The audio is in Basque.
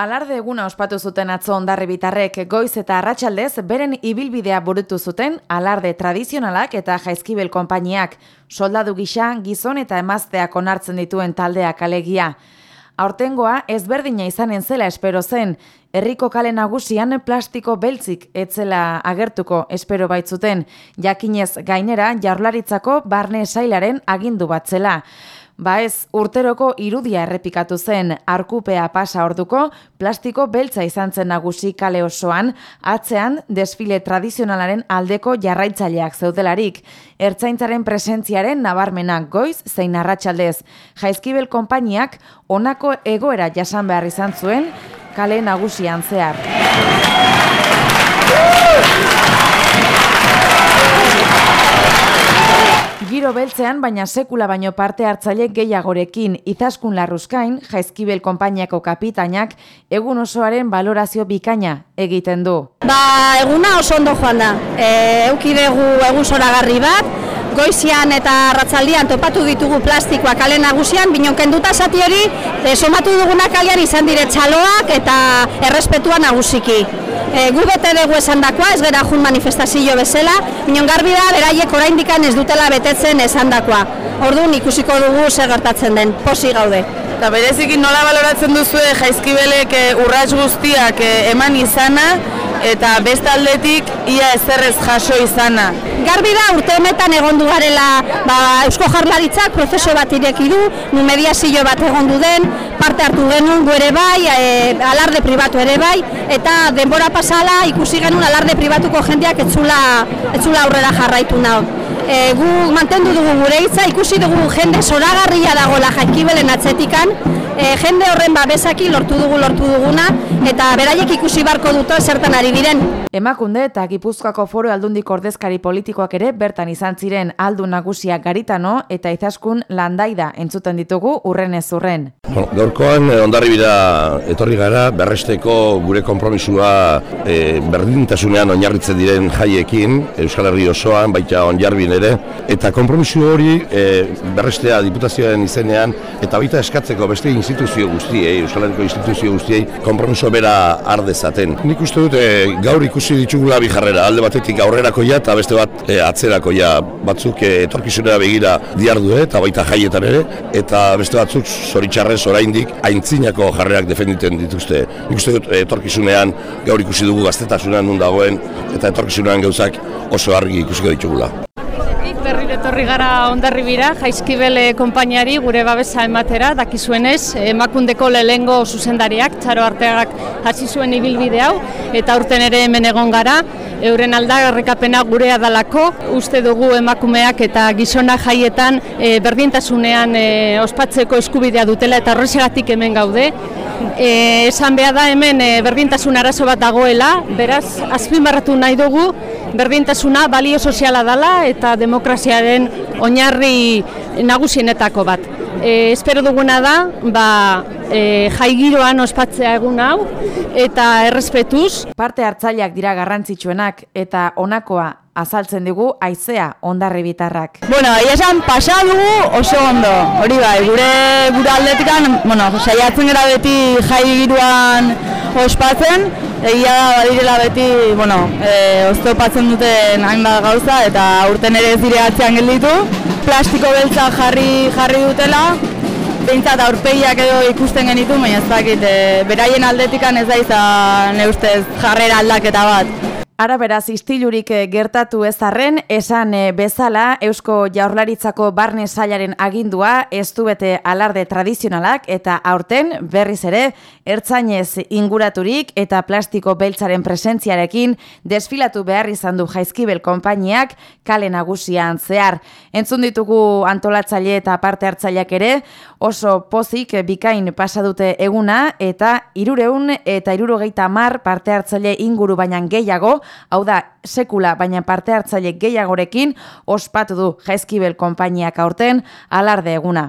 Alarde eguna ospatu zuten atzo ondarri bitarrek goiz eta arratsaldez beren ibilbidea burutu zuten alarde tradizionalak eta jaizkibel konpainiak, soldadu gisa, gizon eta emazteak onartzen dituen taldeak alegia. Aurtengoa ezberdina izanen zela espero zen, herriko kale nagusian plastiko beltzik etzela agertuko espero baitzuten, jakinez gainera jarlaritzako barne sailaren agindu batzela. Ba ez, urteroko irudia errepikatu zen, arkupea pasa orduko, plastiko beltza izan zen nagusi kale osoan, atzean desfile tradizionalaren aldeko jarraitzaileak zeudelarik. Ertzaintzaren presentziaren nabarmenak goiz, zein arratsaldez. Jaizkibel konpainiak onako egoera jasan behar izan zuen, kale nagusian zehar. Giro beltzean, baina sekula baino parte hartzaile gehiagorekin izaskun larruzkain, jaizkibel konpainiako kapitainak, egun osoaren balorazio bikaina egiten du. Ba, eguna oso ondo joan da. E, eukidegu egun zoragarri bat, goizian eta ratzaldian topatu ditugu plastikoak kale nagusian, binon kenduta zati hori, somatu duguna kalean izan dire txaloak eta errespetua nagusiki e, gu bete dugu esan dakoa, ez gera jun manifestazio bezala, minon garbi da, beraiek oraindikan ez dutela betetzen esan dakoa. Orduan ikusiko dugu zer gertatzen den, posi gaude. Eta berezikin nola baloratzen duzu jaizkibelek e, urrats guztiak e, eman izana, eta bestaldetik ia ezerrez jaso izana. Garbi da urte honetan egondu garela ba, Eusko Jarlaritzak prozeso bat ireki du, nu mediazio bat egondu den, parte hartu genuen gu ere bai, e, alarde pribatu ere bai, eta denbora pasala ikusi genuen alarde pribatuko jendeak etzula, etzula aurrera jarraitu nahi. E, gu mantendu dugu gure hitza, ikusi dugu jende zoragarria dagoela jaikibelen atzetikan, e, jende horren babesaki lortu dugu lortu duguna eta beraiek ikusi barko dute zertan ari diren. Emakunde eta Gipuzkoako foro aldundik ordezkari politikoak ere bertan izan ziren aldu nagusia garitano eta izaskun landaida entzuten ditugu urren ez urren. Bueno, gaurkoan eh, ondarri etorri gara berresteko gure konpromisua e, berdintasunean oinarritzen diren jaiekin Euskal Herri osoan, baita onjarbin ere eta konpromisu hori e, berrestea diputazioaren izenean eta baita eskatzeko beste instituzio guztiei, Euskal Herriko instituzio guztiei, konpromiso bera ardezaten. Nik uste dut, e, gaur ikusi ditugula bi jarrera, alde batetik aurrerako ja, eta beste bat e, atzerako ja, batzuk e, etorkizunera begira diardu, eta baita jaietan ere, eta beste batzuk zoritxarrez oraindik aintzinako jarrerak defenditen dituzte. Nik uste dut, etorkizunean gaur ikusi dugu gaztetasunan nun dagoen, eta etorkizunean gauzak oso argi ikusiko ditugula etorri gara ondarribira, jaizkibele konpainiari gure babesa ematera, dakizuenez, emakundeko lehengo zuzendariak, txaro arteagak hasi zuen ibilbide hau, eta urten ere hemen egon gara, euren aldarrikapena gurea dalako, uste dugu emakumeak eta gizona jaietan e, berdintasunean e, ospatzeko eskubidea dutela eta horrezagatik hemen gaude. E, esan behar da hemen e, berdintasun arazo bat dagoela, beraz, azpimarratu nahi dugu, berdintasuna balio soziala dela eta demokraziaren oinarri nagusienetako bat. E, espero duguna da, ba, e, jai giroan ospatzea egun hau eta errespetuz. Parte hartzaileak dira garrantzitsuenak eta honakoa azaltzen digu aizea ondarri bitarrak. Bueno, esan pasa dugu oso ondo, hori bai, gure gure aldetikan, bueno, saiatzen gara beti jai giroan ospatzen, egia da badirela beti, bueno, e, oztopatzen duten hainbat gauza eta urten ere ez dire atzean gelditu. Plastiko beltza jarri jarri dutela, behintzat aurpegiak edo ikusten genitu, baina ez dakit, e, beraien aldetikan ez da izan ustez jarrera aldaketa bat. Ara beraz, istilurik eh, gertatu ez arren, esan eh, bezala Eusko Jaurlaritzako barne sailaren agindua ez du bete alarde tradizionalak eta aurten berriz ere ertzainez inguraturik eta plastiko beltzaren presentziarekin desfilatu behar izan du jaizkibel konpainiak kale nagusian zehar. Entzun ditugu antolatzaile eta parte hartzaileak ere oso pozik bikain pasa dute eguna eta irureun eta irurogeita mar parte hartzaile inguru baina gehiago hau da sekula baina parte hartzaile gehiagorekin ospatu du Jaizkibel konpainiak aurten alarde eguna.